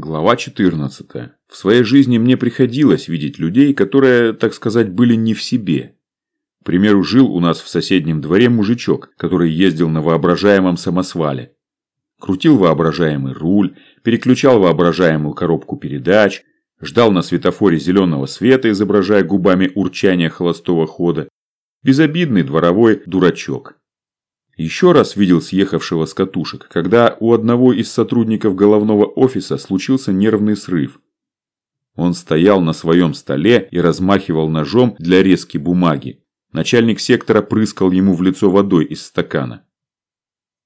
Глава 14. В своей жизни мне приходилось видеть людей, которые, так сказать, были не в себе. К примеру, жил у нас в соседнем дворе мужичок, который ездил на воображаемом самосвале. Крутил воображаемый руль, переключал воображаемую коробку передач, ждал на светофоре зеленого света, изображая губами урчание холостого хода. Безобидный дворовой дурачок. Еще раз видел съехавшего с катушек, когда у одного из сотрудников головного офиса случился нервный срыв. Он стоял на своем столе и размахивал ножом для резки бумаги. Начальник сектора прыскал ему в лицо водой из стакана.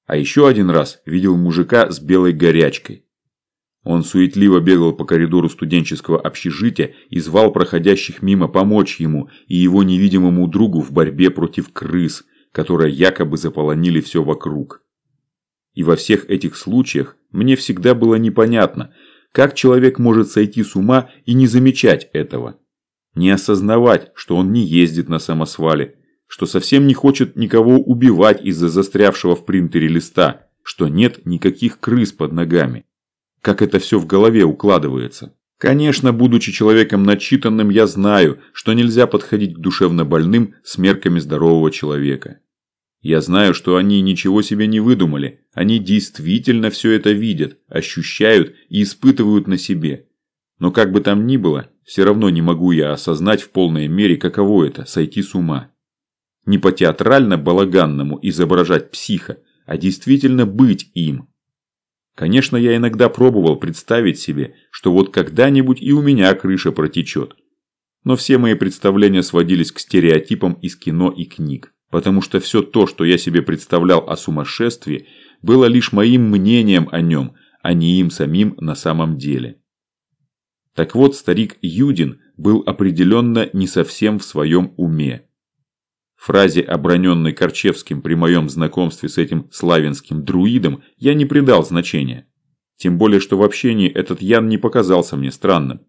А еще один раз видел мужика с белой горячкой. Он суетливо бегал по коридору студенческого общежития и звал проходящих мимо помочь ему и его невидимому другу в борьбе против крыс – которые якобы заполонили все вокруг. И во всех этих случаях мне всегда было непонятно, как человек может сойти с ума и не замечать этого. Не осознавать, что он не ездит на самосвале, что совсем не хочет никого убивать из-за застрявшего в принтере листа, что нет никаких крыс под ногами. Как это все в голове укладывается. Конечно, будучи человеком начитанным, я знаю, что нельзя подходить к душевно больным с мерками здорового человека. Я знаю, что они ничего себе не выдумали. Они действительно все это видят, ощущают и испытывают на себе. Но как бы там ни было, все равно не могу я осознать в полной мере, каково это – сойти с ума. Не по театрально-балаганному изображать психа, а действительно быть им. Конечно, я иногда пробовал представить себе, что вот когда-нибудь и у меня крыша протечет. Но все мои представления сводились к стереотипам из кино и книг потому что все то, что я себе представлял о сумасшествии, было лишь моим мнением о нем, а не им самим на самом деле. Так вот, старик Юдин был определенно не совсем в своем уме. Фразе, оброненной Корчевским при моем знакомстве с этим славянским друидом, я не придал значения. Тем более, что в общении этот Ян не показался мне странным.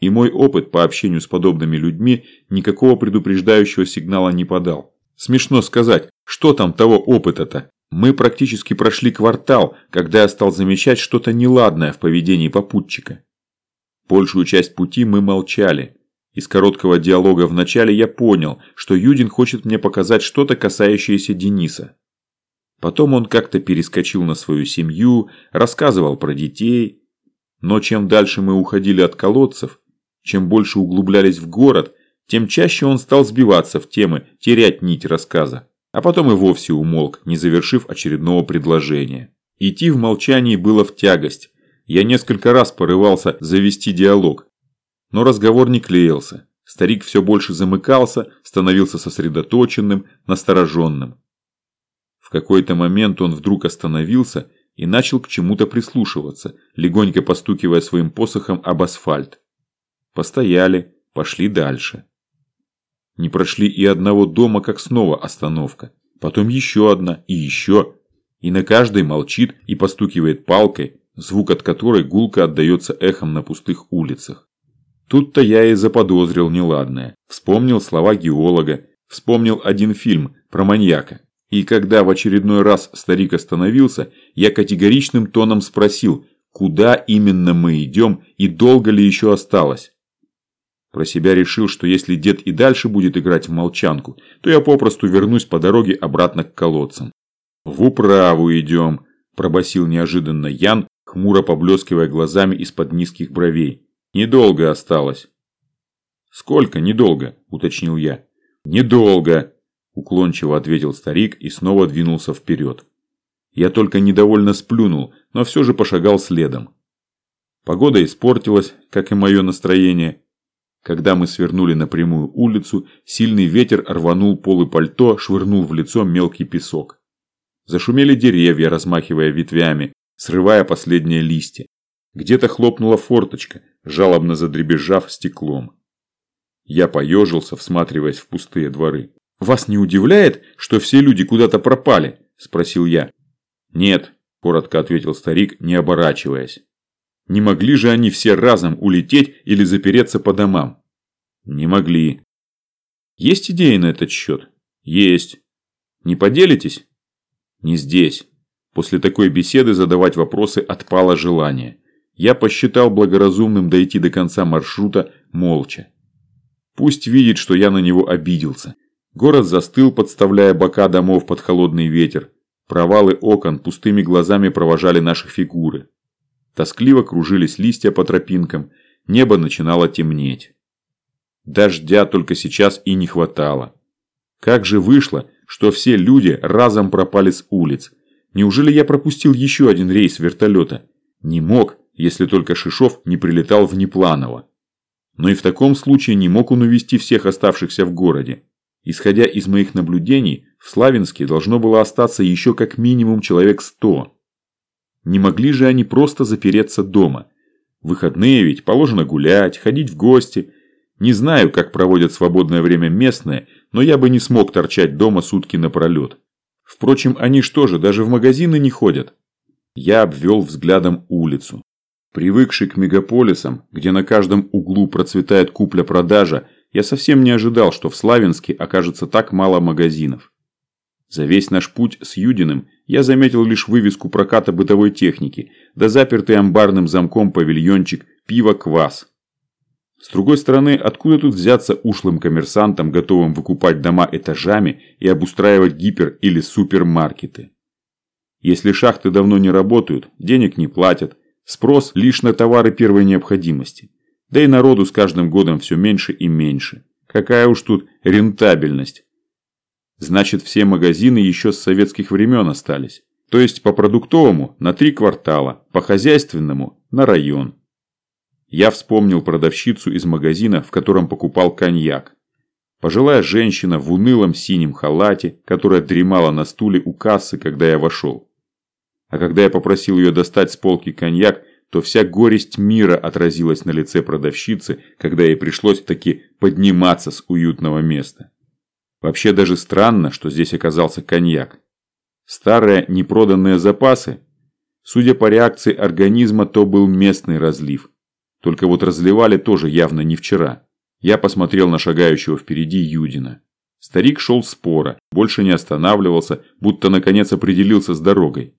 И мой опыт по общению с подобными людьми никакого предупреждающего сигнала не подал. Смешно сказать, что там того опыта-то? Мы практически прошли квартал, когда я стал замечать что-то неладное в поведении попутчика. Большую часть пути мы молчали. Из короткого диалога в начале я понял, что Юдин хочет мне показать что-то, касающееся Дениса. Потом он как-то перескочил на свою семью, рассказывал про детей. Но чем дальше мы уходили от колодцев, чем больше углублялись в город, тем чаще он стал сбиваться в темы, терять нить рассказа. А потом и вовсе умолк, не завершив очередного предложения. Идти в молчании было в тягость. Я несколько раз порывался завести диалог. Но разговор не клеился. Старик все больше замыкался, становился сосредоточенным, настороженным. В какой-то момент он вдруг остановился и начал к чему-то прислушиваться, легонько постукивая своим посохом об асфальт. Постояли, пошли дальше. Не прошли и одного дома, как снова остановка. Потом еще одна и еще. И на каждой молчит и постукивает палкой, звук от которой гулко отдается эхом на пустых улицах. Тут-то я и заподозрил неладное. Вспомнил слова геолога, вспомнил один фильм про маньяка. И когда в очередной раз старик остановился, я категоричным тоном спросил, куда именно мы идем и долго ли еще осталось. Про себя решил, что если дед и дальше будет играть в молчанку, то я попросту вернусь по дороге обратно к колодцам. «В управу идем», – пробасил неожиданно Ян, хмуро поблескивая глазами из-под низких бровей. «Недолго осталось». «Сколько недолго?» – уточнил я. «Недолго», – уклончиво ответил старик и снова двинулся вперед. Я только недовольно сплюнул, но все же пошагал следом. Погода испортилась, как и мое настроение, когда мы свернули на прямую улицу, сильный ветер рванул полы пальто, швырнул в лицо мелкий песок. Зашумели деревья, размахивая ветвями, срывая последние листья. Где-то хлопнула форточка, жалобно задребезжав стеклом. Я поежился, всматриваясь в пустые дворы. «Вас не удивляет, что все люди куда-то пропали?» – спросил я. «Нет», – коротко ответил старик, не оборачиваясь. Не могли же они все разом улететь или запереться по домам? Не могли. Есть идеи на этот счет? Есть. Не поделитесь? Не здесь. После такой беседы задавать вопросы отпало желание. Я посчитал благоразумным дойти до конца маршрута молча. Пусть видит, что я на него обиделся. Город застыл, подставляя бока домов под холодный ветер. Провалы окон пустыми глазами провожали наши фигуры. Тоскливо кружились листья по тропинкам, небо начинало темнеть. Дождя только сейчас и не хватало. Как же вышло, что все люди разом пропали с улиц? Неужели я пропустил еще один рейс вертолета? Не мог, если только Шишов не прилетал внепланово. Но и в таком случае не мог он увести всех оставшихся в городе. Исходя из моих наблюдений, в Славянске должно было остаться еще как минимум человек сто. Не могли же они просто запереться дома. В выходные ведь положено гулять, ходить в гости. Не знаю, как проводят свободное время местные, но я бы не смог торчать дома сутки напролет. Впрочем, они что же, даже в магазины не ходят? Я обвел взглядом улицу. Привыкший к мегаполисам, где на каждом углу процветает купля-продажа, я совсем не ожидал, что в Славянске окажется так мало магазинов. За весь наш путь с Юдиным я заметил лишь вывеску проката бытовой техники, да запертый амбарным замком павильончик «Пиво-квас». С другой стороны, откуда тут взяться ушлым коммерсантам, готовым выкупать дома этажами и обустраивать гипер- или супермаркеты? Если шахты давно не работают, денег не платят, спрос лишь на товары первой необходимости. Да и народу с каждым годом все меньше и меньше. Какая уж тут рентабельность. Значит, все магазины еще с советских времен остались. То есть по продуктовому на три квартала, по хозяйственному на район. Я вспомнил продавщицу из магазина, в котором покупал коньяк. Пожилая женщина в унылом синем халате, которая дремала на стуле у кассы, когда я вошел. А когда я попросил ее достать с полки коньяк, то вся горесть мира отразилась на лице продавщицы, когда ей пришлось таки подниматься с уютного места. Вообще даже странно, что здесь оказался коньяк. Старые непроданные запасы? Судя по реакции организма, то был местный разлив. Только вот разливали тоже явно не вчера. Я посмотрел на шагающего впереди Юдина. Старик шел споро, больше не останавливался, будто наконец определился с дорогой.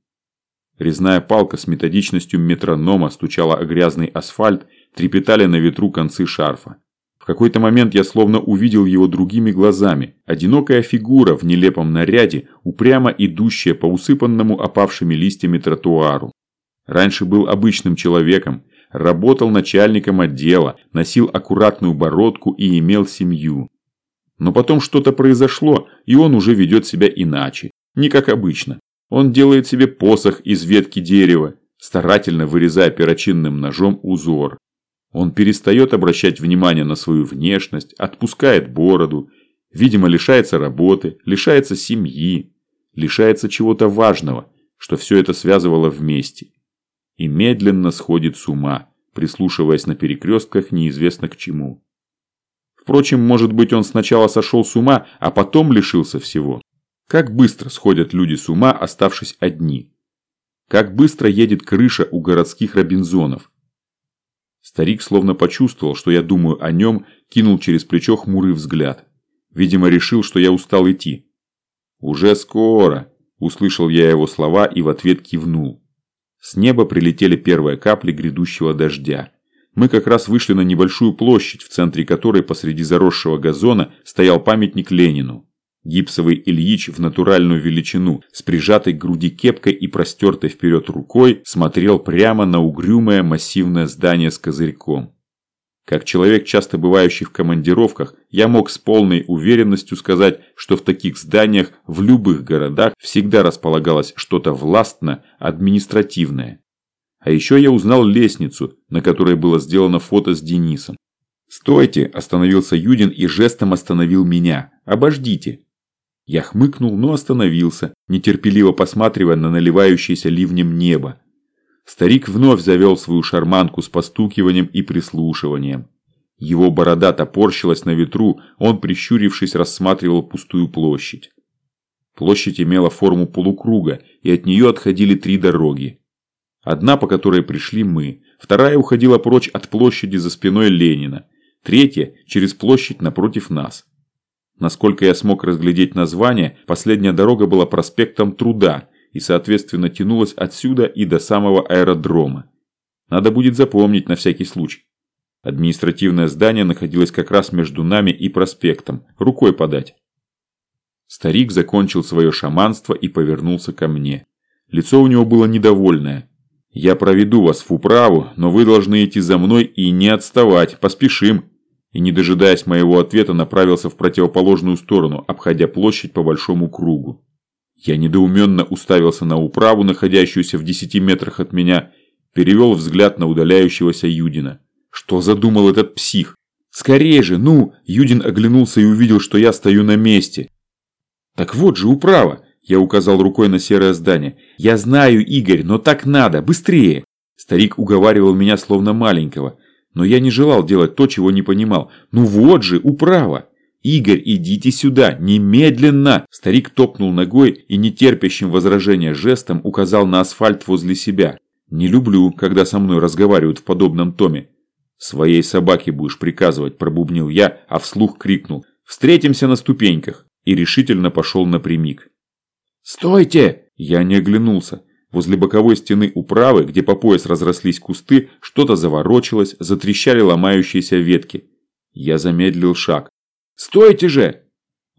Резная палка с методичностью метронома стучала о грязный асфальт, трепетали на ветру концы шарфа. В какой-то момент я словно увидел его другими глазами. Одинокая фигура в нелепом наряде, упрямо идущая по усыпанному опавшими листьями тротуару. Раньше был обычным человеком, работал начальником отдела, носил аккуратную бородку и имел семью. Но потом что-то произошло, и он уже ведет себя иначе, не как обычно. Он делает себе посох из ветки дерева, старательно вырезая перочинным ножом узор. Он перестает обращать внимание на свою внешность, отпускает бороду, видимо, лишается работы, лишается семьи, лишается чего-то важного, что все это связывало вместе. И медленно сходит с ума, прислушиваясь на перекрестках неизвестно к чему. Впрочем, может быть, он сначала сошел с ума, а потом лишился всего. Как быстро сходят люди с ума, оставшись одни. Как быстро едет крыша у городских Робинзонов. Старик словно почувствовал, что я думаю о нем, кинул через плечо хмурый взгляд. Видимо, решил, что я устал идти. «Уже скоро!» – услышал я его слова и в ответ кивнул. С неба прилетели первые капли грядущего дождя. Мы как раз вышли на небольшую площадь, в центре которой посреди заросшего газона стоял памятник Ленину. Гипсовый Ильич в натуральную величину, с прижатой к груди кепкой и простертой вперед рукой, смотрел прямо на угрюмое массивное здание с козырьком. Как человек, часто бывающий в командировках, я мог с полной уверенностью сказать, что в таких зданиях в любых городах всегда располагалось что-то властно-административное. А еще я узнал лестницу, на которой было сделано фото с Денисом. «Стойте!» – остановился Юдин и жестом остановил меня. «Обождите!» Я хмыкнул, но остановился, нетерпеливо посматривая на наливающееся ливнем небо. Старик вновь завел свою шарманку с постукиванием и прислушиванием. Его борода топорщилась на ветру, он, прищурившись, рассматривал пустую площадь. Площадь имела форму полукруга, и от нее отходили три дороги. Одна, по которой пришли мы, вторая уходила прочь от площади за спиной Ленина, третья – через площадь напротив нас. Насколько я смог разглядеть название, последняя дорога была проспектом Труда и, соответственно, тянулась отсюда и до самого аэродрома. Надо будет запомнить на всякий случай. Административное здание находилось как раз между нами и проспектом, рукой подать. Старик закончил свое шаманство и повернулся ко мне. Лицо у него было недовольное. «Я проведу вас в управу, но вы должны идти за мной и не отставать, поспешим!» И не дожидаясь моего ответа, направился в противоположную сторону, обходя площадь по большому кругу. Я недоуменно уставился на управу, находящуюся в десяти метрах от меня, перевел взгляд на удаляющегося Юдина. Что задумал этот псих? «Скорее же, ну!» Юдин оглянулся и увидел, что я стою на месте. «Так вот же, управа!» Я указал рукой на серое здание. «Я знаю, Игорь, но так надо! Быстрее!» Старик уговаривал меня словно маленького. Но я не желал делать то, чего не понимал. «Ну вот же, управа!» «Игорь, идите сюда! Немедленно!» Старик топнул ногой и нетерпящим возражения жестом указал на асфальт возле себя. «Не люблю, когда со мной разговаривают в подобном томе. «Своей собаке будешь приказывать», – пробубнил я, а вслух крикнул. «Встретимся на ступеньках!» и решительно пошел напрямик. «Стойте!» Я не оглянулся. Возле боковой стены управы, где по пояс разрослись кусты, что-то заворочилось, затрещали ломающиеся ветки. Я замедлил шаг. «Стойте же!»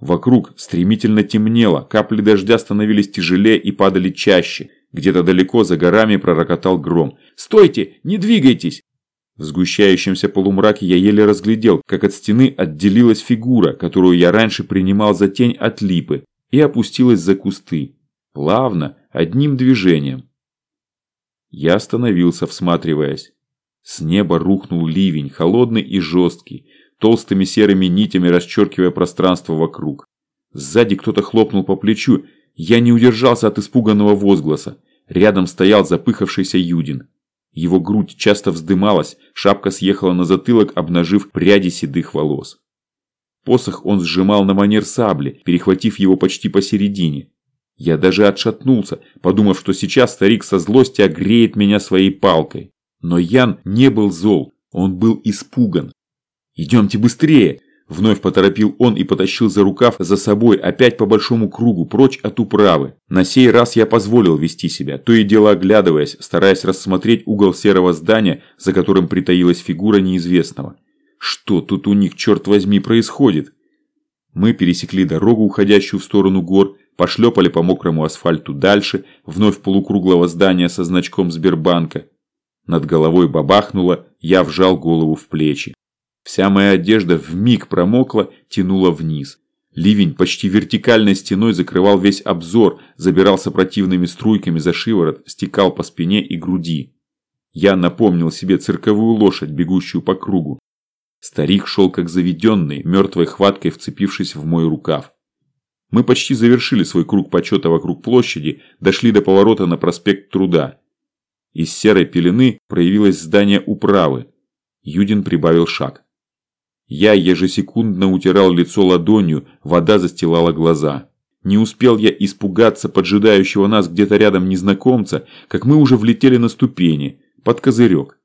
Вокруг стремительно темнело, капли дождя становились тяжелее и падали чаще. Где-то далеко за горами пророкотал гром. «Стойте! Не двигайтесь!» В сгущающемся полумраке я еле разглядел, как от стены отделилась фигура, которую я раньше принимал за тень от липы, и опустилась за кусты. Плавно, одним движением. Я остановился, всматриваясь. С неба рухнул ливень, холодный и жесткий, толстыми серыми нитями расчеркивая пространство вокруг. Сзади кто-то хлопнул по плечу, я не удержался от испуганного возгласа. Рядом стоял запыхавшийся Юдин. Его грудь часто вздымалась, шапка съехала на затылок, обнажив пряди седых волос. Посох он сжимал на манер сабли, перехватив его почти посередине. Я даже отшатнулся, подумав, что сейчас старик со злости огреет меня своей палкой. Но Ян не был зол, он был испуган. «Идемте быстрее!» Вновь поторопил он и потащил за рукав за собой опять по большому кругу, прочь от управы. На сей раз я позволил вести себя, то и дело оглядываясь, стараясь рассмотреть угол серого здания, за которым притаилась фигура неизвестного. Что тут у них, черт возьми, происходит? Мы пересекли дорогу, уходящую в сторону гор, пошлепали по мокрому асфальту дальше, вновь полукруглого здания со значком Сбербанка. Над головой бабахнуло, я вжал голову в плечи. Вся моя одежда в миг промокла, тянула вниз. Ливень почти вертикальной стеной закрывал весь обзор, забирался противными струйками за шиворот, стекал по спине и груди. Я напомнил себе цирковую лошадь, бегущую по кругу. Старик шел как заведенный, мертвой хваткой вцепившись в мой рукав. Мы почти завершили свой круг почета вокруг площади, дошли до поворота на проспект Труда. Из серой пелены проявилось здание управы. Юдин прибавил шаг. Я ежесекундно утирал лицо ладонью, вода застилала глаза. Не успел я испугаться поджидающего нас где-то рядом незнакомца, как мы уже влетели на ступени, под козырек.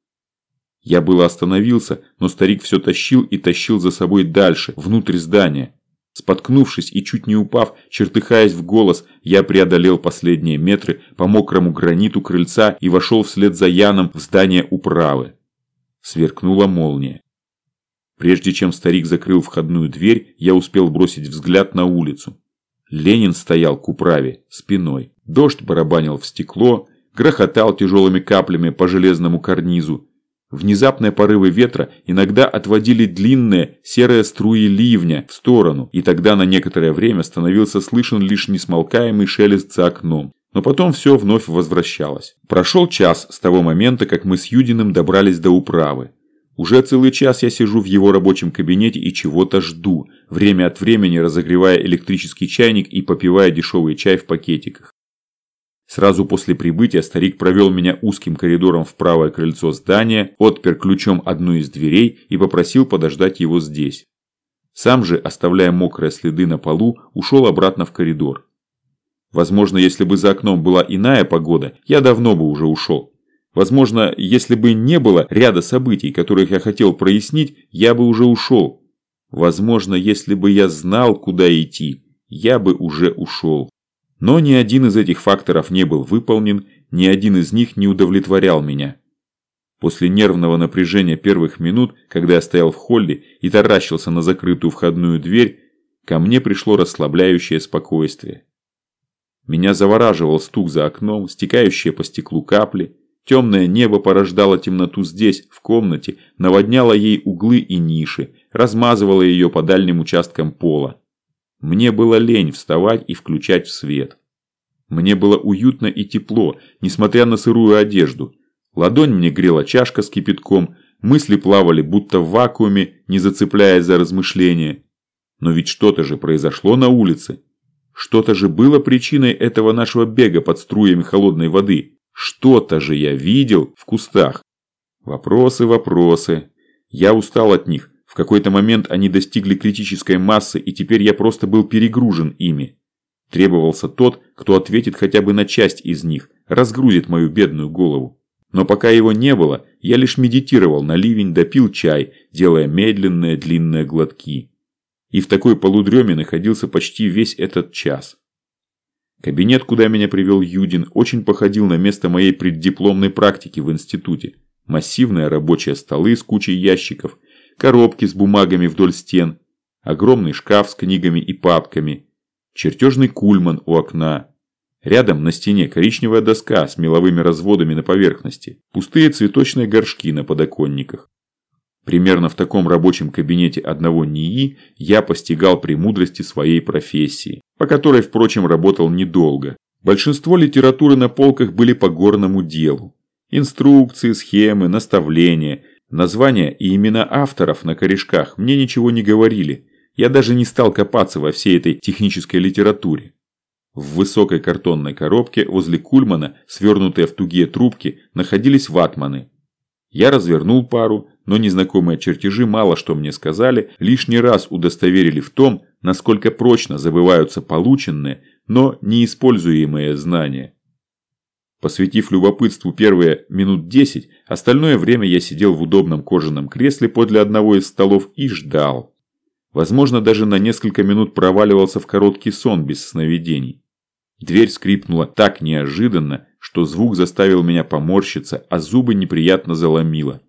Я было остановился, но старик все тащил и тащил за собой дальше, внутрь здания. Споткнувшись и чуть не упав, чертыхаясь в голос, я преодолел последние метры по мокрому граниту крыльца и вошел вслед за Яном в здание управы. Сверкнула молния. Прежде чем старик закрыл входную дверь, я успел бросить взгляд на улицу. Ленин стоял к управе, спиной. Дождь барабанил в стекло, грохотал тяжелыми каплями по железному карнизу. Внезапные порывы ветра иногда отводили длинные серые струи ливня в сторону, и тогда на некоторое время становился слышен лишь несмолкаемый шелест за окном. Но потом все вновь возвращалось. Прошел час с того момента, как мы с Юдиным добрались до управы. Уже целый час я сижу в его рабочем кабинете и чего-то жду, время от времени разогревая электрический чайник и попивая дешевый чай в пакетиках. Сразу после прибытия старик провел меня узким коридором в правое крыльцо здания, отпер ключом одну из дверей и попросил подождать его здесь. Сам же, оставляя мокрые следы на полу, ушел обратно в коридор. Возможно, если бы за окном была иная погода, я давно бы уже ушел. Возможно, если бы не было ряда событий, которых я хотел прояснить, я бы уже ушел. Возможно, если бы я знал, куда идти, я бы уже ушел. Но ни один из этих факторов не был выполнен, ни один из них не удовлетворял меня. После нервного напряжения первых минут, когда я стоял в холле и таращился на закрытую входную дверь, ко мне пришло расслабляющее спокойствие. Меня завораживал стук за окном, стекающие по стеклу капли, темное небо порождало темноту здесь, в комнате, наводняло ей углы и ниши, размазывало ее по дальним участкам пола. Мне было лень вставать и включать в свет. Мне было уютно и тепло, несмотря на сырую одежду – Ладонь мне грела чашка с кипятком, мысли плавали будто в вакууме, не зацепляясь за размышления. Но ведь что-то же произошло на улице. Что-то же было причиной этого нашего бега под струями холодной воды. Что-то же я видел в кустах. Вопросы, вопросы. Я устал от них. В какой-то момент они достигли критической массы, и теперь я просто был перегружен ими. Требовался тот, кто ответит хотя бы на часть из них, разгрузит мою бедную голову. Но пока его не было, я лишь медитировал на ливень, допил чай, делая медленные длинные глотки. И в такой полудреме находился почти весь этот час. Кабинет, куда меня привел Юдин, очень походил на место моей преддипломной практики в институте. Массивные рабочие столы с кучей ящиков, коробки с бумагами вдоль стен, огромный шкаф с книгами и папками, чертежный кульман у окна, Рядом на стене коричневая доска с меловыми разводами на поверхности, пустые цветочные горшки на подоконниках. Примерно в таком рабочем кабинете одного НИИ я постигал премудрости своей профессии, по которой, впрочем, работал недолго. Большинство литературы на полках были по горному делу. Инструкции, схемы, наставления, названия и имена авторов на корешках мне ничего не говорили. Я даже не стал копаться во всей этой технической литературе. В высокой картонной коробке возле кульмана, свернутые в тугие трубки, находились ватманы. Я развернул пару, но незнакомые чертежи мало что мне сказали, лишний раз удостоверили в том, насколько прочно забываются полученные, но неиспользуемые знания. Посвятив любопытству первые минут десять, остальное время я сидел в удобном кожаном кресле подле одного из столов и ждал. Возможно, даже на несколько минут проваливался в короткий сон без сновидений. Дверь скрипнула так неожиданно, что звук заставил меня поморщиться, а зубы неприятно заломило.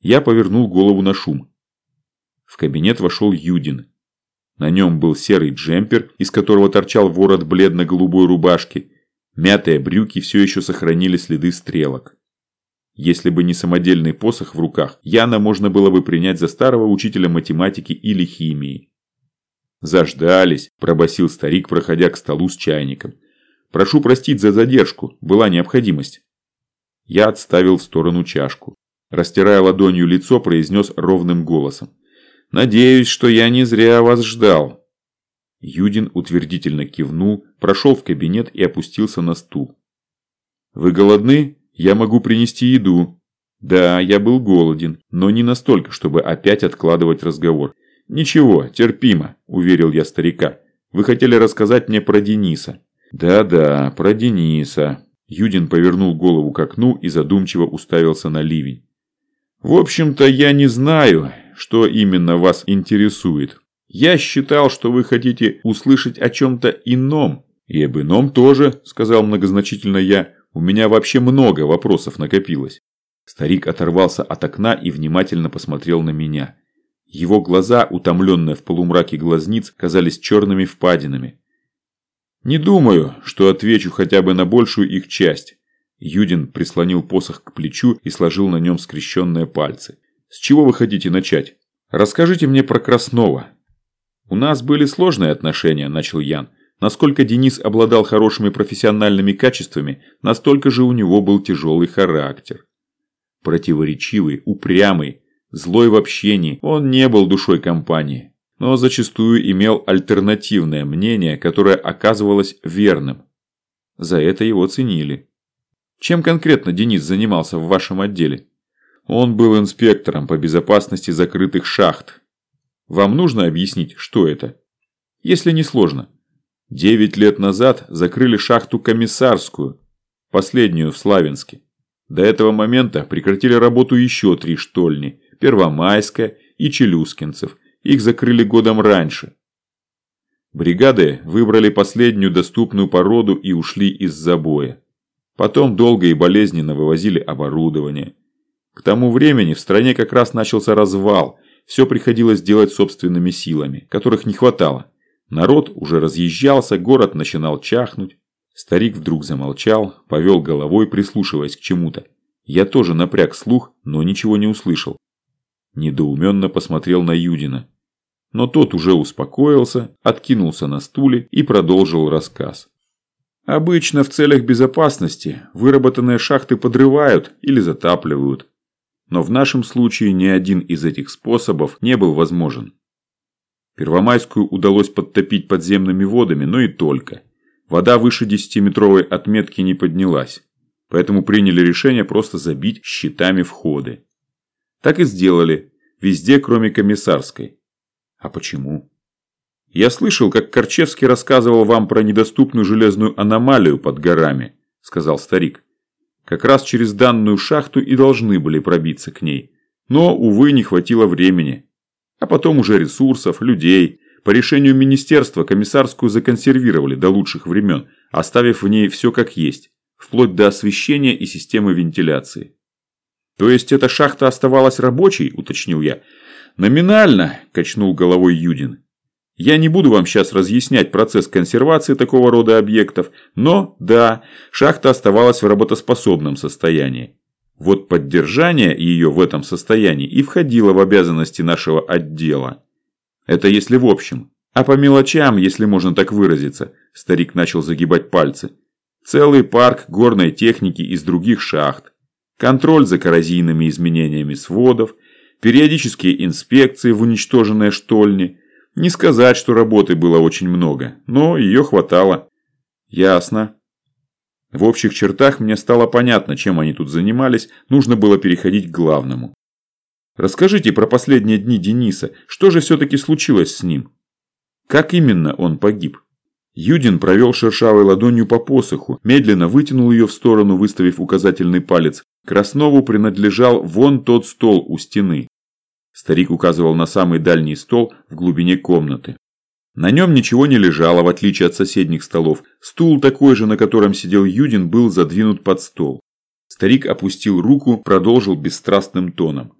Я повернул голову на шум. В кабинет вошел Юдин. На нем был серый джемпер, из которого торчал ворот бледно-голубой рубашки. Мятые брюки все еще сохранили следы стрелок. Если бы не самодельный посох в руках, Яна можно было бы принять за старого учителя математики или химии. «Заждались», – пробасил старик, проходя к столу с чайником. Прошу простить за задержку, была необходимость. Я отставил в сторону чашку. Растирая ладонью лицо, произнес ровным голосом. «Надеюсь, что я не зря вас ждал». Юдин утвердительно кивнул, прошел в кабинет и опустился на стул. «Вы голодны? Я могу принести еду». Да, я был голоден, но не настолько, чтобы опять откладывать разговор. «Ничего, терпимо», – уверил я старика. «Вы хотели рассказать мне про Дениса. «Да-да, про Дениса». Юдин повернул голову к окну и задумчиво уставился на ливень. «В общем-то, я не знаю, что именно вас интересует. Я считал, что вы хотите услышать о чем-то ином». «И об ином тоже», – сказал многозначительно я. «У меня вообще много вопросов накопилось». Старик оторвался от окна и внимательно посмотрел на меня. Его глаза, утомленные в полумраке глазниц, казались черными впадинами. Не думаю, что отвечу хотя бы на большую их часть. Юдин прислонил посох к плечу и сложил на нем скрещенные пальцы. С чего вы хотите начать? Расскажите мне про Краснова. У нас были сложные отношения, начал Ян. Насколько Денис обладал хорошими профессиональными качествами, настолько же у него был тяжелый характер. Противоречивый, упрямый, злой в общении, он не был душой компании но зачастую имел альтернативное мнение, которое оказывалось верным. За это его ценили. Чем конкретно Денис занимался в вашем отделе? Он был инспектором по безопасности закрытых шахт. Вам нужно объяснить, что это? Если не сложно. Девять лет назад закрыли шахту Комиссарскую, последнюю в Славянске. До этого момента прекратили работу еще три штольни – Первомайская и Челюскинцев – их закрыли годом раньше. Бригады выбрали последнюю доступную породу и ушли из забоя. Потом долго и болезненно вывозили оборудование. К тому времени в стране как раз начался развал, все приходилось делать собственными силами, которых не хватало. Народ уже разъезжался, город начинал чахнуть. Старик вдруг замолчал, повел головой, прислушиваясь к чему-то. Я тоже напряг слух, но ничего не услышал. Недоуменно посмотрел на Юдина. Но тот уже успокоился, откинулся на стуле и продолжил рассказ. Обычно в целях безопасности выработанные шахты подрывают или затапливают. Но в нашем случае ни один из этих способов не был возможен. Первомайскую удалось подтопить подземными водами, но и только. Вода выше 10-метровой отметки не поднялась. Поэтому приняли решение просто забить щитами входы. Так и сделали. Везде, кроме комиссарской. А почему? Я слышал, как Корчевский рассказывал вам про недоступную железную аномалию под горами, сказал старик. Как раз через данную шахту и должны были пробиться к ней. Но, увы, не хватило времени. А потом уже ресурсов, людей. По решению министерства комиссарскую законсервировали до лучших времен, оставив в ней все как есть, вплоть до освещения и системы вентиляции. То есть эта шахта оставалась рабочей, уточнил я. Номинально, качнул головой Юдин. Я не буду вам сейчас разъяснять процесс консервации такого рода объектов, но да, шахта оставалась в работоспособном состоянии. Вот поддержание ее в этом состоянии и входило в обязанности нашего отдела. Это если в общем. А по мелочам, если можно так выразиться, старик начал загибать пальцы. Целый парк горной техники из других шахт. Контроль за коррозийными изменениями сводов, периодические инспекции в уничтоженные штольни – не сказать, что работы было очень много, но ее хватало. Ясно. В общих чертах мне стало понятно, чем они тут занимались, нужно было переходить к главному. Расскажите про последние дни Дениса, что же все-таки случилось с ним? Как именно он погиб? Юдин провел шершавой ладонью по посоху, медленно вытянул ее в сторону, выставив указательный палец. Краснову принадлежал вон тот стол у стены. Старик указывал на самый дальний стол в глубине комнаты. На нем ничего не лежало, в отличие от соседних столов. Стул такой же, на котором сидел Юдин, был задвинут под стол. Старик опустил руку, продолжил бесстрастным тоном.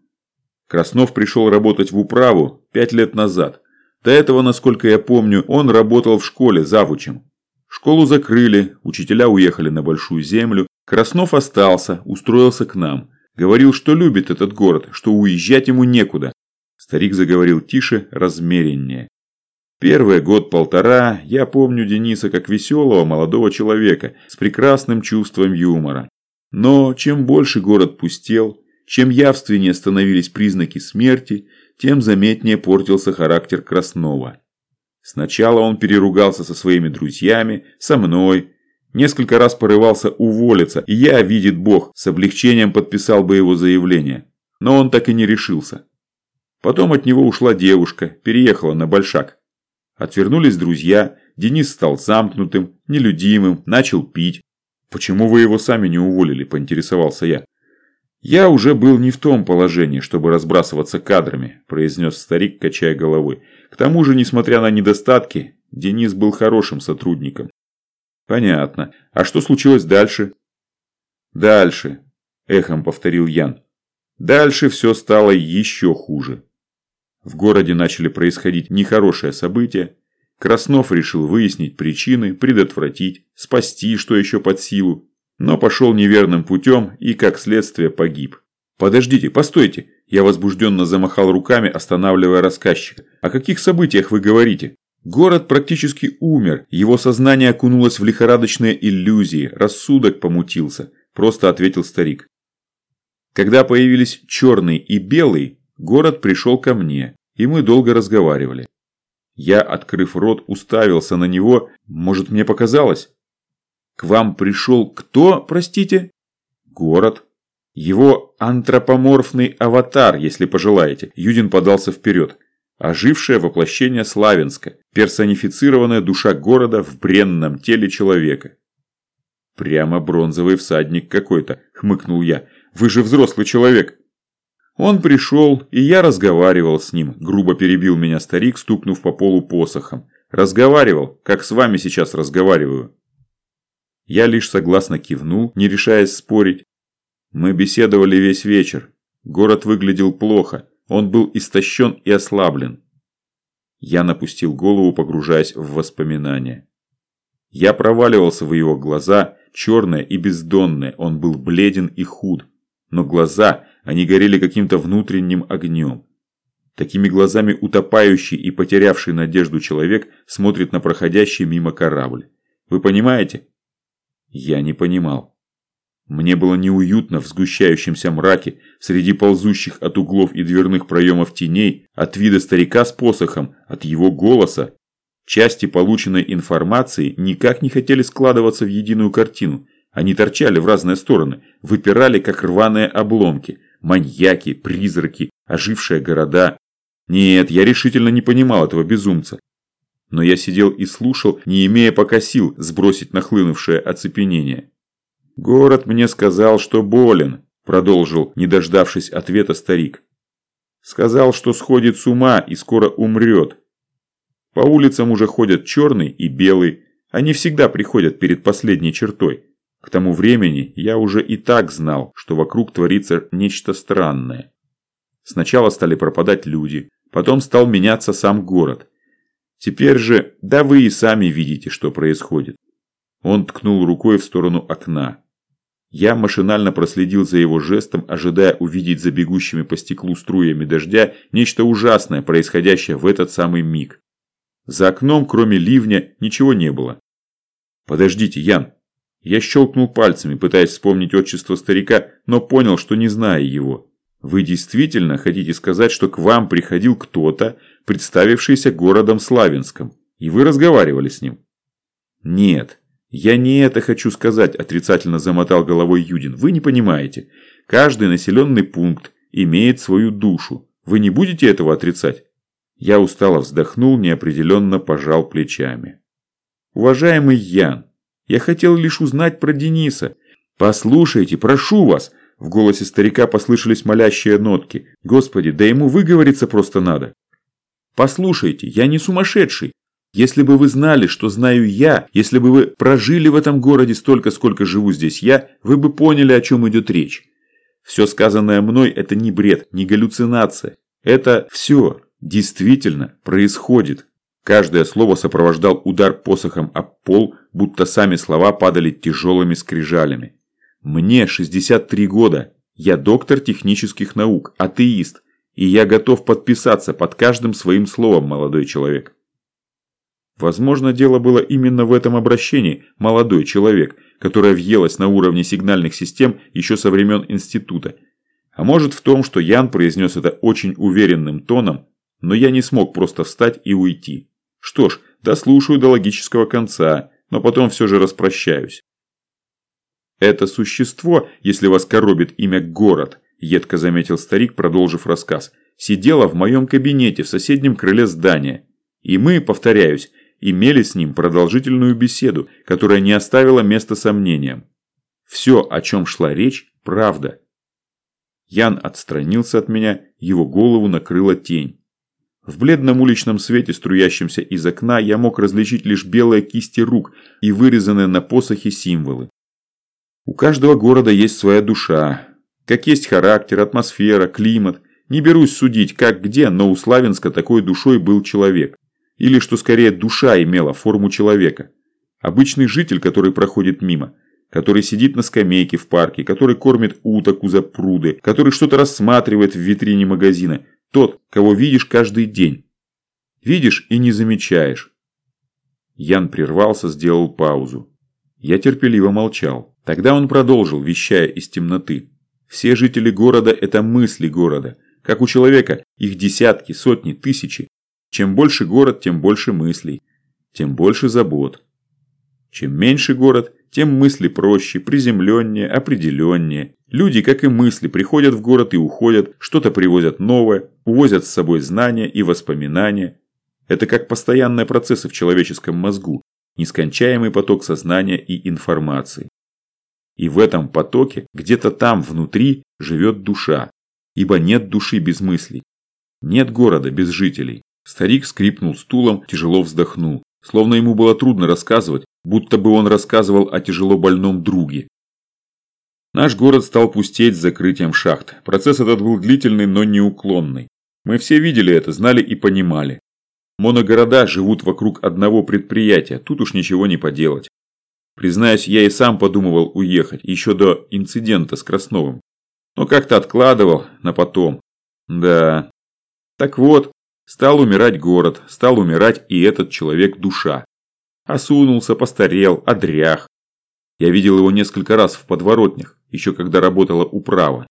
Краснов пришел работать в управу пять лет назад. До этого, насколько я помню, он работал в школе завучем. Школу закрыли, учителя уехали на Большую Землю. Краснов остался, устроился к нам. Говорил, что любит этот город, что уезжать ему некуда. Старик заговорил тише, размереннее. Первый год-полтора я помню Дениса как веселого молодого человека с прекрасным чувством юмора. Но чем больше город пустел, чем явственнее становились признаки смерти, тем заметнее портился характер Краснова. Сначала он переругался со своими друзьями, со мной, Несколько раз порывался уволиться, и я, видит Бог, с облегчением подписал бы его заявление. Но он так и не решился. Потом от него ушла девушка, переехала на Большак. Отвернулись друзья, Денис стал замкнутым, нелюдимым, начал пить. «Почему вы его сами не уволили?» – поинтересовался я. «Я уже был не в том положении, чтобы разбрасываться кадрами», – произнес старик, качая головой. «К тому же, несмотря на недостатки, Денис был хорошим сотрудником. Понятно. А что случилось дальше? Дальше, эхом повторил Ян. Дальше все стало еще хуже. В городе начали происходить нехорошие события. Краснов решил выяснить причины, предотвратить, спасти, что еще под силу. Но пошел неверным путем и, как следствие, погиб. «Подождите, постойте!» Я возбужденно замахал руками, останавливая рассказчика. «О каких событиях вы говорите?» Город практически умер, его сознание окунулось в лихорадочные иллюзии, рассудок помутился, просто ответил старик. Когда появились черный и белый, город пришел ко мне, и мы долго разговаривали. Я, открыв рот, уставился на него, может, мне показалось? К вам пришел кто, простите? Город. Его антропоморфный аватар, если пожелаете. Юдин подался вперед. Ожившее воплощение Славянска, персонифицированная душа города в бренном теле человека. «Прямо бронзовый всадник какой-то», – хмыкнул я. «Вы же взрослый человек». Он пришел, и я разговаривал с ним, грубо перебил меня старик, стукнув по полу посохом. Разговаривал, как с вами сейчас разговариваю. Я лишь согласно кивнул, не решаясь спорить. Мы беседовали весь вечер. Город выглядел плохо, он был истощен и ослаблен. Я напустил голову, погружаясь в воспоминания. Я проваливался в его глаза, черные и бездонные, он был бледен и худ. Но глаза, они горели каким-то внутренним огнем. Такими глазами утопающий и потерявший надежду человек смотрит на проходящий мимо корабль. Вы понимаете? Я не понимал. Мне было неуютно в сгущающемся мраке, среди ползущих от углов и дверных проемов теней, от вида старика с посохом, от его голоса. Части полученной информации никак не хотели складываться в единую картину. Они торчали в разные стороны, выпирали, как рваные обломки. Маньяки, призраки, ожившие города. Нет, я решительно не понимал этого безумца. Но я сидел и слушал, не имея пока сил сбросить нахлынувшее оцепенение. «Город мне сказал, что болен», – продолжил, не дождавшись ответа старик. «Сказал, что сходит с ума и скоро умрет. По улицам уже ходят черный и белый, они всегда приходят перед последней чертой. К тому времени я уже и так знал, что вокруг творится нечто странное. Сначала стали пропадать люди, потом стал меняться сам город. Теперь же, да вы и сами видите, что происходит. Он ткнул рукой в сторону окна. Я машинально проследил за его жестом, ожидая увидеть за бегущими по стеклу струями дождя нечто ужасное, происходящее в этот самый миг. За окном, кроме ливня, ничего не было. «Подождите, Ян!» Я щелкнул пальцами, пытаясь вспомнить отчество старика, но понял, что не знаю его. Вы действительно хотите сказать, что к вам приходил кто-то, представившийся городом Славянском, и вы разговаривали с ним? Нет, я не это хочу сказать, отрицательно замотал головой Юдин. Вы не понимаете. Каждый населенный пункт имеет свою душу. Вы не будете этого отрицать? Я устало вздохнул, неопределенно пожал плечами. Уважаемый Ян, я хотел лишь узнать про Дениса. Послушайте, прошу вас, в голосе старика послышались молящие нотки. «Господи, да ему выговориться просто надо!» «Послушайте, я не сумасшедший. Если бы вы знали, что знаю я, если бы вы прожили в этом городе столько, сколько живу здесь я, вы бы поняли, о чем идет речь. Все сказанное мной – это не бред, не галлюцинация. Это все действительно происходит». Каждое слово сопровождал удар посохом об пол, будто сами слова падали тяжелыми скрижалями. Мне 63 года. Я доктор технических наук, атеист, и я готов подписаться под каждым своим словом, молодой человек. Возможно, дело было именно в этом обращении «молодой человек», которое въелось на уровне сигнальных систем еще со времен института. А может в том, что Ян произнес это очень уверенным тоном, но я не смог просто встать и уйти. Что ж, дослушаю до логического конца, но потом все же распрощаюсь. «Это существо, если вас коробит имя город», – едко заметил старик, продолжив рассказ, – «сидело в моем кабинете в соседнем крыле здания. И мы, повторяюсь, имели с ним продолжительную беседу, которая не оставила места сомнениям. Все, о чем шла речь, правда». Ян отстранился от меня, его голову накрыла тень. В бледном уличном свете, струящемся из окна, я мог различить лишь белые кисти рук и вырезанные на посохе символы. У каждого города есть своя душа. Как есть характер, атмосфера, климат. Не берусь судить, как где, но у Славянска такой душой был человек. Или, что скорее, душа имела форму человека. Обычный житель, который проходит мимо. Который сидит на скамейке в парке, который кормит уток у запруды, который что-то рассматривает в витрине магазина. Тот, кого видишь каждый день. Видишь и не замечаешь. Ян прервался, сделал паузу. Я терпеливо молчал. Тогда он продолжил, вещая из темноты. Все жители города – это мысли города. Как у человека, их десятки, сотни, тысячи. Чем больше город, тем больше мыслей. Тем больше забот. Чем меньше город, тем мысли проще, приземленнее, определеннее. Люди, как и мысли, приходят в город и уходят, что-то привозят новое, увозят с собой знания и воспоминания. Это как постоянные процессы в человеческом мозгу, нескончаемый поток сознания и информации. И в этом потоке, где-то там внутри, живет душа. Ибо нет души без мыслей. Нет города без жителей. Старик скрипнул стулом, тяжело вздохнул. Словно ему было трудно рассказывать, будто бы он рассказывал о тяжело больном друге. Наш город стал пустеть с закрытием шахт. Процесс этот был длительный, но неуклонный. Мы все видели это, знали и понимали. Моногорода живут вокруг одного предприятия, тут уж ничего не поделать. Признаюсь, я и сам подумывал уехать, еще до инцидента с Красновым. Но как-то откладывал на потом. Да. Так вот, стал умирать город, стал умирать и этот человек-душа. Осунулся, постарел, одрях. Я видел его несколько раз в подворотнях, еще когда работала управа.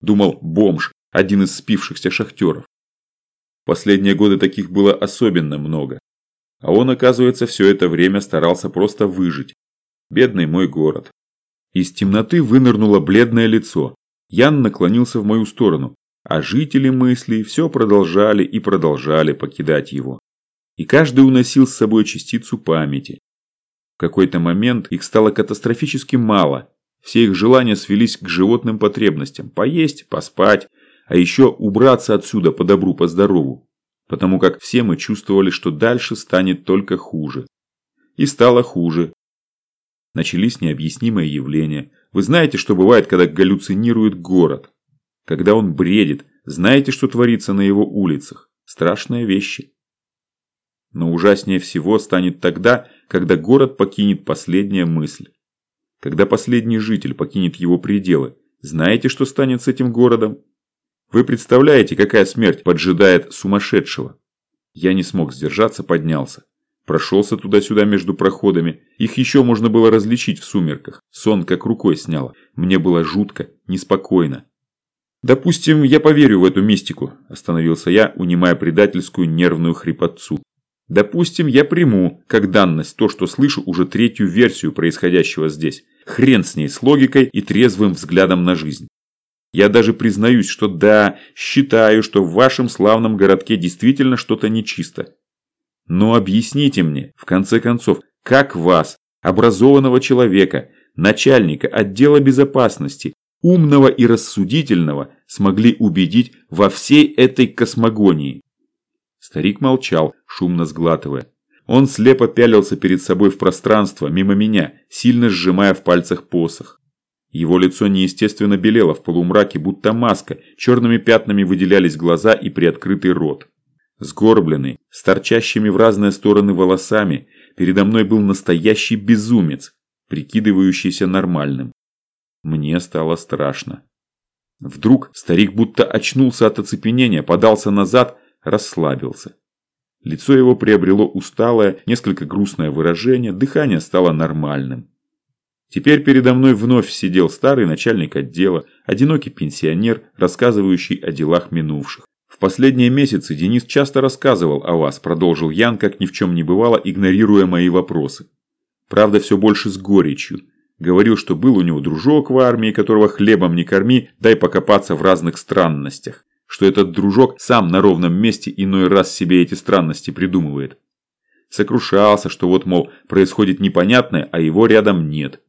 Думал, бомж, один из спившихся шахтеров. Последние годы таких было особенно много. А он, оказывается, все это время старался просто выжить. Бедный мой город. Из темноты вынырнуло бледное лицо. Ян наклонился в мою сторону, а жители мыслей все продолжали и продолжали покидать его. И каждый уносил с собой частицу памяти. В какой-то момент их стало катастрофически мало. Все их желания свелись к животным потребностям – поесть, поспать, а еще убраться отсюда по добру, по здорову. Потому как все мы чувствовали, что дальше станет только хуже. И стало хуже. Начались необъяснимые явления. Вы знаете, что бывает, когда галлюцинирует город? Когда он бредит, знаете, что творится на его улицах? Страшные вещи. Но ужаснее всего станет тогда, когда город покинет последняя мысль. Когда последний житель покинет его пределы, знаете, что станет с этим городом? Вы представляете, какая смерть поджидает сумасшедшего? Я не смог сдержаться, поднялся. Прошелся туда-сюда между проходами. Их еще можно было различить в сумерках. Сон как рукой сняло. Мне было жутко, неспокойно. «Допустим, я поверю в эту мистику», – остановился я, унимая предательскую нервную хрипотцу. Допустим, я приму как данность то, что слышу уже третью версию происходящего здесь. Хрен с ней, с логикой и трезвым взглядом на жизнь. Я даже признаюсь, что да, считаю, что в вашем славном городке действительно что-то нечисто. Но объясните мне, в конце концов, как вас, образованного человека, начальника отдела безопасности, умного и рассудительного, смогли убедить во всей этой космогонии? Старик молчал, шумно сглатывая. Он слепо пялился перед собой в пространство, мимо меня, сильно сжимая в пальцах посох. Его лицо неестественно белело в полумраке, будто маска, черными пятнами выделялись глаза и приоткрытый рот. Сгорбленный, с торчащими в разные стороны волосами, передо мной был настоящий безумец, прикидывающийся нормальным. Мне стало страшно. Вдруг старик будто очнулся от оцепенения, подался назад, расслабился. Лицо его приобрело усталое, несколько грустное выражение, дыхание стало нормальным. Теперь передо мной вновь сидел старый начальник отдела, одинокий пенсионер, рассказывающий о делах минувших. «В последние месяцы Денис часто рассказывал о вас», – продолжил Ян, как ни в чем не бывало, игнорируя мои вопросы. Правда, все больше с горечью. Говорил, что был у него дружок в армии, которого хлебом не корми, дай покопаться в разных странностях что этот дружок сам на ровном месте иной раз себе эти странности придумывает. Сокрушался, что вот, мол, происходит непонятное, а его рядом нет.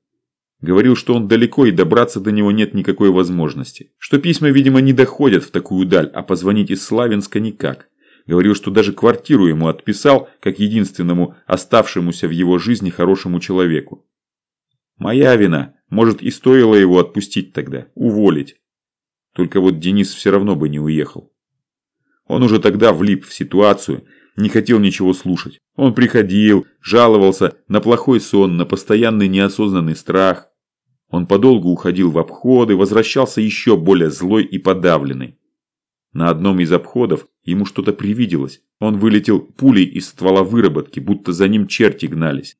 Говорил, что он далеко и добраться до него нет никакой возможности. Что письма, видимо, не доходят в такую даль, а позвонить из Славянска никак. Говорил, что даже квартиру ему отписал, как единственному оставшемуся в его жизни хорошему человеку. Моя вина. Может, и стоило его отпустить тогда, уволить. Только вот Денис все равно бы не уехал. Он уже тогда влип в ситуацию, не хотел ничего слушать. Он приходил, жаловался на плохой сон, на постоянный неосознанный страх. Он подолгу уходил в обходы, возвращался еще более злой и подавленный. На одном из обходов ему что-то привиделось. Он вылетел пулей из ствола выработки, будто за ним черти гнались.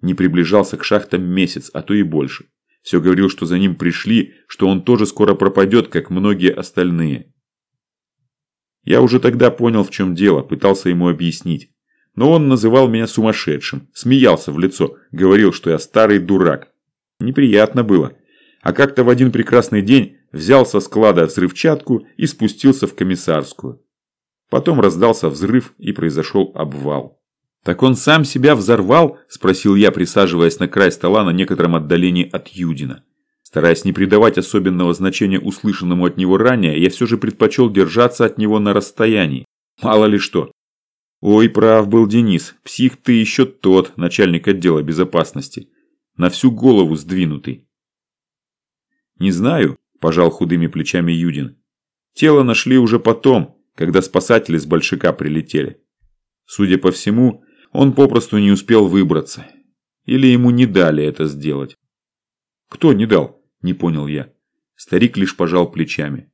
Не приближался к шахтам месяц, а то и больше. Все говорил, что за ним пришли, что он тоже скоро пропадет, как многие остальные. Я уже тогда понял, в чем дело, пытался ему объяснить. Но он называл меня сумасшедшим, смеялся в лицо, говорил, что я старый дурак. Неприятно было. А как-то в один прекрасный день взял со склада взрывчатку и спустился в комиссарскую. Потом раздался взрыв и произошел обвал. «Так он сам себя взорвал?» – спросил я, присаживаясь на край стола на некотором отдалении от Юдина. Стараясь не придавать особенного значения услышанному от него ранее, я все же предпочел держаться от него на расстоянии. Мало ли что. Ой, прав был Денис. Псих ты еще тот, начальник отдела безопасности. На всю голову сдвинутый. Не знаю, пожал худыми плечами Юдин. Тело нашли уже потом, когда спасатели с большака прилетели. Судя по всему, он попросту не успел выбраться. Или ему не дали это сделать. Кто не дал? Не понял я. Старик лишь пожал плечами.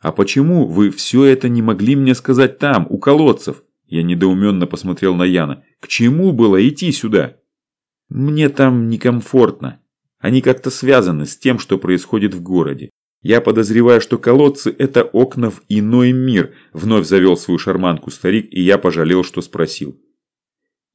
А почему вы все это не могли мне сказать там, у колодцев? Я недоуменно посмотрел на Яна. К чему было идти сюда? Мне там некомфортно. Они как-то связаны с тем, что происходит в городе. Я подозреваю, что колодцы – это окна в иной мир, вновь завел свою шарманку старик, и я пожалел, что спросил.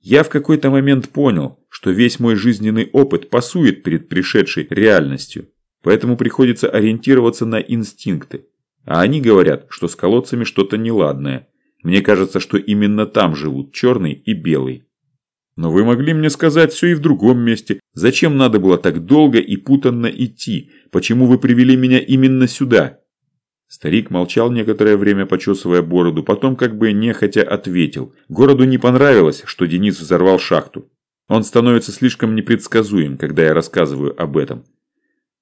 Я в какой-то момент понял, что весь мой жизненный опыт пасует перед пришедшей реальностью, поэтому приходится ориентироваться на инстинкты. А они говорят, что с колодцами что-то неладное. Мне кажется, что именно там живут черный и белый. Но вы могли мне сказать все и в другом месте. Зачем надо было так долго и путанно идти? Почему вы привели меня именно сюда?» Старик молчал некоторое время, почесывая бороду, потом как бы нехотя ответил. Городу не понравилось, что Денис взорвал шахту. Он становится слишком непредсказуем, когда я рассказываю об этом.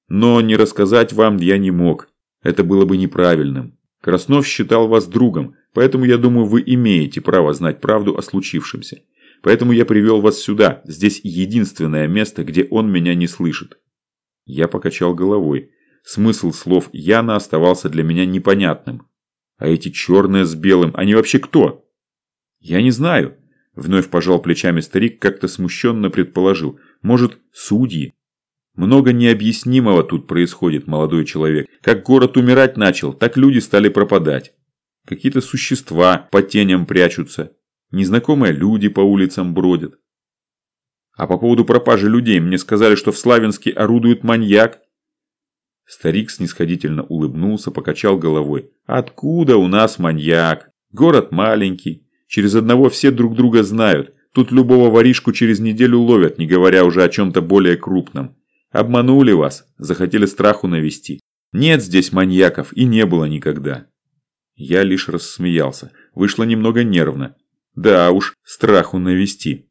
Но не рассказать вам я не мог. Это было бы неправильным. Краснов считал вас другом, поэтому я думаю, вы имеете право знать правду о случившемся. Поэтому я привел вас сюда. Здесь единственное место, где он меня не слышит. Я покачал головой. Смысл слов Яна оставался для меня непонятным. А эти черные с белым, они вообще кто? Я не знаю. Вновь пожал плечами старик, как-то смущенно предположил. Может, судьи? Много необъяснимого тут происходит, молодой человек. Как город умирать начал, так люди стали пропадать. Какие-то существа по теням прячутся. Незнакомые люди по улицам бродят. А по поводу пропажи людей мне сказали, что в Славянске орудует маньяк. Старик снисходительно улыбнулся, покачал головой. Откуда у нас маньяк? Город маленький. Через одного все друг друга знают. Тут любого воришку через неделю ловят, не говоря уже о чем-то более крупном. Обманули вас, захотели страху навести. Нет здесь маньяков и не было никогда. Я лишь рассмеялся. Вышло немного нервно. Да уж, страху навести.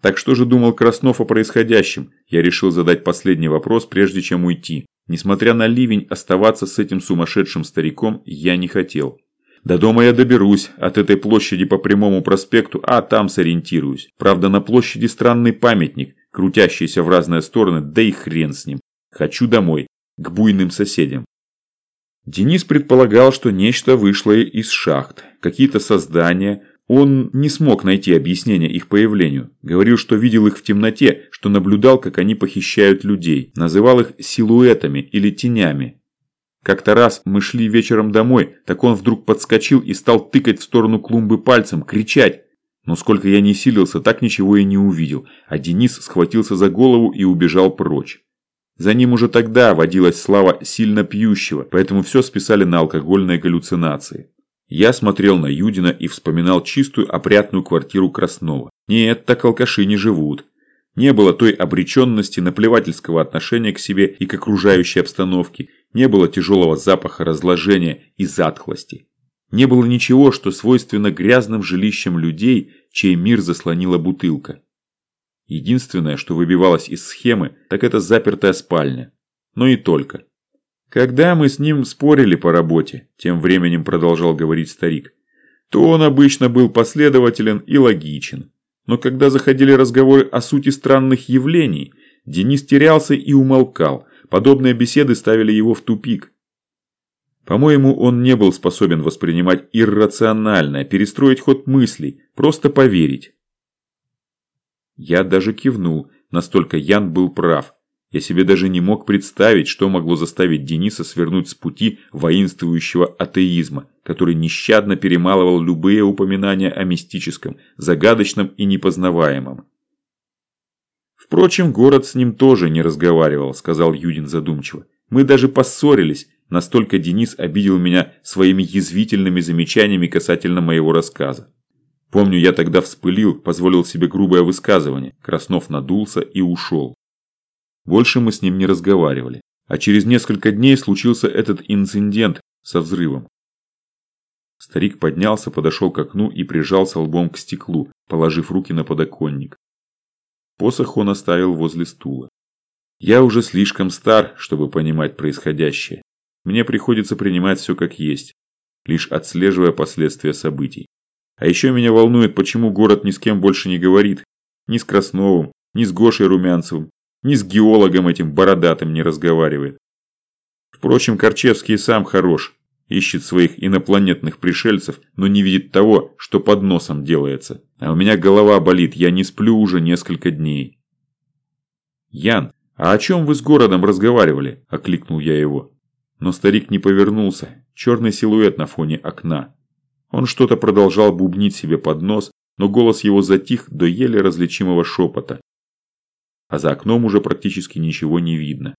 Так что же думал Краснов о происходящем? Я решил задать последний вопрос, прежде чем уйти. Несмотря на ливень, оставаться с этим сумасшедшим стариком я не хотел. До дома я доберусь, от этой площади по прямому проспекту, а там сориентируюсь. Правда, на площади странный памятник, крутящийся в разные стороны, да и хрен с ним. Хочу домой, к буйным соседям. Денис предполагал, что нечто вышло из шахт. Какие-то создания, он не смог найти объяснение их появлению. Говорил, что видел их в темноте, что наблюдал, как они похищают людей. Называл их силуэтами или тенями. Как-то раз мы шли вечером домой, так он вдруг подскочил и стал тыкать в сторону клумбы пальцем, кричать. Но сколько я не силился, так ничего и не увидел, а Денис схватился за голову и убежал прочь. За ним уже тогда водилась слава сильно пьющего, поэтому все списали на алкогольные галлюцинации. Я смотрел на Юдина и вспоминал чистую опрятную квартиру Краснова. Нет, так алкаши не живут. Не было той обреченности наплевательского отношения к себе и к окружающей обстановке. Не было тяжелого запаха разложения и затхлости. Не было ничего, что свойственно грязным жилищам людей, чей мир заслонила бутылка. Единственное, что выбивалось из схемы, так это запертая спальня. Но и только. Когда мы с ним спорили по работе, тем временем продолжал говорить старик, то он обычно был последователен и логичен. Но когда заходили разговоры о сути странных явлений, Денис терялся и умолкал. Подобные беседы ставили его в тупик. По-моему, он не был способен воспринимать иррациональное, перестроить ход мыслей, просто поверить. Я даже кивнул, настолько Ян был прав. Я себе даже не мог представить, что могло заставить Дениса свернуть с пути воинствующего атеизма, который нещадно перемалывал любые упоминания о мистическом, загадочном и непознаваемом. «Впрочем, город с ним тоже не разговаривал», – сказал Юдин задумчиво. «Мы даже поссорились, настолько Денис обидел меня своими язвительными замечаниями касательно моего рассказа. Помню, я тогда вспылил, позволил себе грубое высказывание. Краснов надулся и ушел. Больше мы с ним не разговаривали. А через несколько дней случился этот инцидент со взрывом. Старик поднялся, подошел к окну и прижался лбом к стеклу, положив руки на подоконник. Посох он оставил возле стула. Я уже слишком стар, чтобы понимать происходящее. Мне приходится принимать все как есть, лишь отслеживая последствия событий. А еще меня волнует, почему город ни с кем больше не говорит. Ни с Красновым, ни с Гошей Румянцевым, ни с геологом этим бородатым не разговаривает. Впрочем, Корчевский сам хорош. Ищет своих инопланетных пришельцев, но не видит того, что под носом делается. А у меня голова болит, я не сплю уже несколько дней. Ян, «А о чем вы с городом разговаривали?» – окликнул я его. Но старик не повернулся, черный силуэт на фоне окна. Он что-то продолжал бубнить себе под нос, но голос его затих до еле различимого шепота. А за окном уже практически ничего не видно.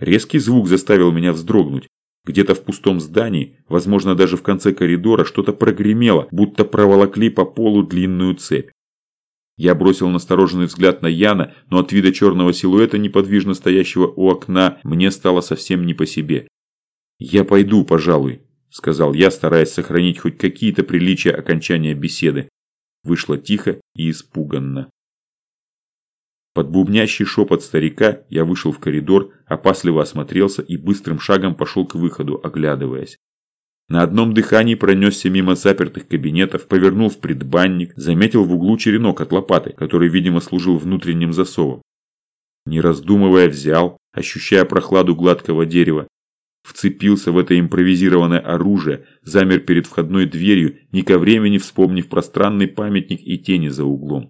Резкий звук заставил меня вздрогнуть. Где-то в пустом здании, возможно даже в конце коридора, что-то прогремело, будто проволокли по полу длинную цепь. Я бросил настороженный взгляд на Яна, но от вида черного силуэта, неподвижно стоящего у окна, мне стало совсем не по себе. «Я пойду, пожалуй», – сказал я, стараясь сохранить хоть какие-то приличия окончания беседы. Вышло тихо и испуганно. Под бубнящий шепот старика я вышел в коридор, опасливо осмотрелся и быстрым шагом пошел к выходу, оглядываясь. На одном дыхании пронесся мимо запертых кабинетов, повернул в предбанник, заметил в углу черенок от лопаты, который, видимо, служил внутренним засовом. Не раздумывая, взял, ощущая прохладу гладкого дерева, вцепился в это импровизированное оружие, замер перед входной дверью, ни ко времени вспомнив пространный памятник и тени за углом.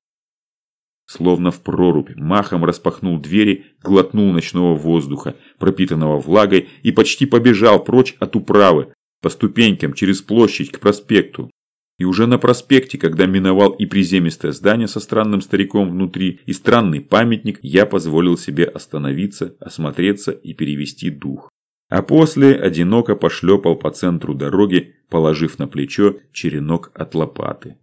Словно в прорубь, махом распахнул двери, глотнул ночного воздуха, пропитанного влагой, и почти побежал прочь от управы, по ступенькам через площадь к проспекту. И уже на проспекте, когда миновал и приземистое здание со странным стариком внутри, и странный памятник, я позволил себе остановиться, осмотреться и перевести дух. А после одиноко пошлепал по центру дороги, положив на плечо черенок от лопаты.